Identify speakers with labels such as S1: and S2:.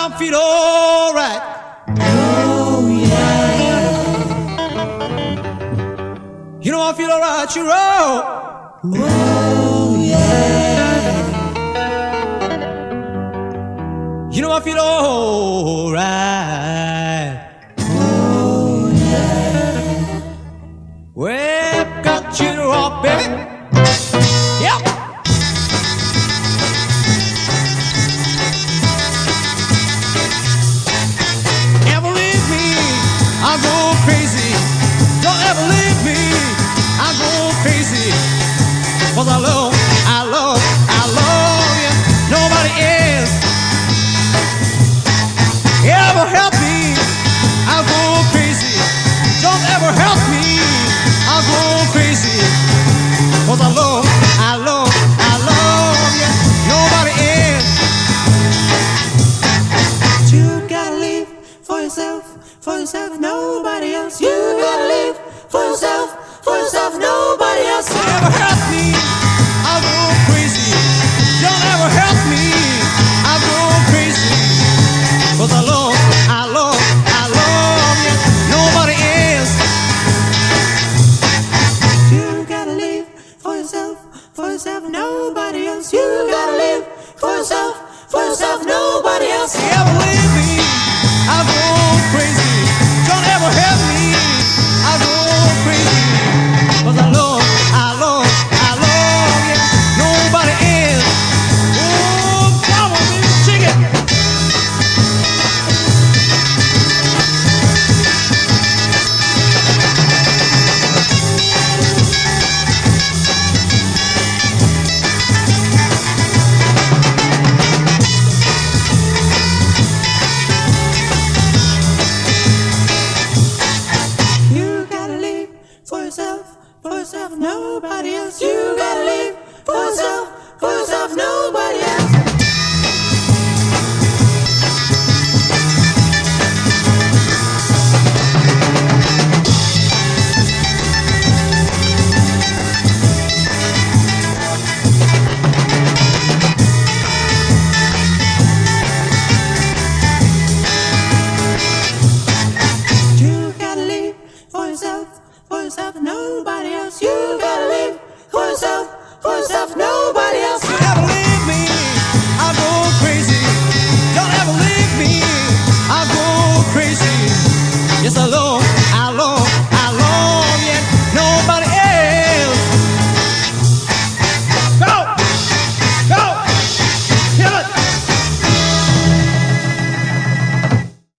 S1: I feel all right.
S2: Oh, yeah.
S1: You know, I feel all right, you know. Oh, yeah. You know, I feel all right. Oh, yeah. Well, got
S2: you up, baby. Yourself, for yourself, nobody else. You gotta live for yourself, for yourself, nobody else.
S1: Don't Ever help me? I'll go crazy. Don't ever help me. I'll go crazy. Cause I love, I love, I love you. Nobody else.
S2: You gotta live for yourself, for yourself, nobody else. You gotta live for yourself, for yourself, nobody else. Ever yourself, nobody else. You gotta live for yourself, for yourself, nobody else.
S1: Yourself,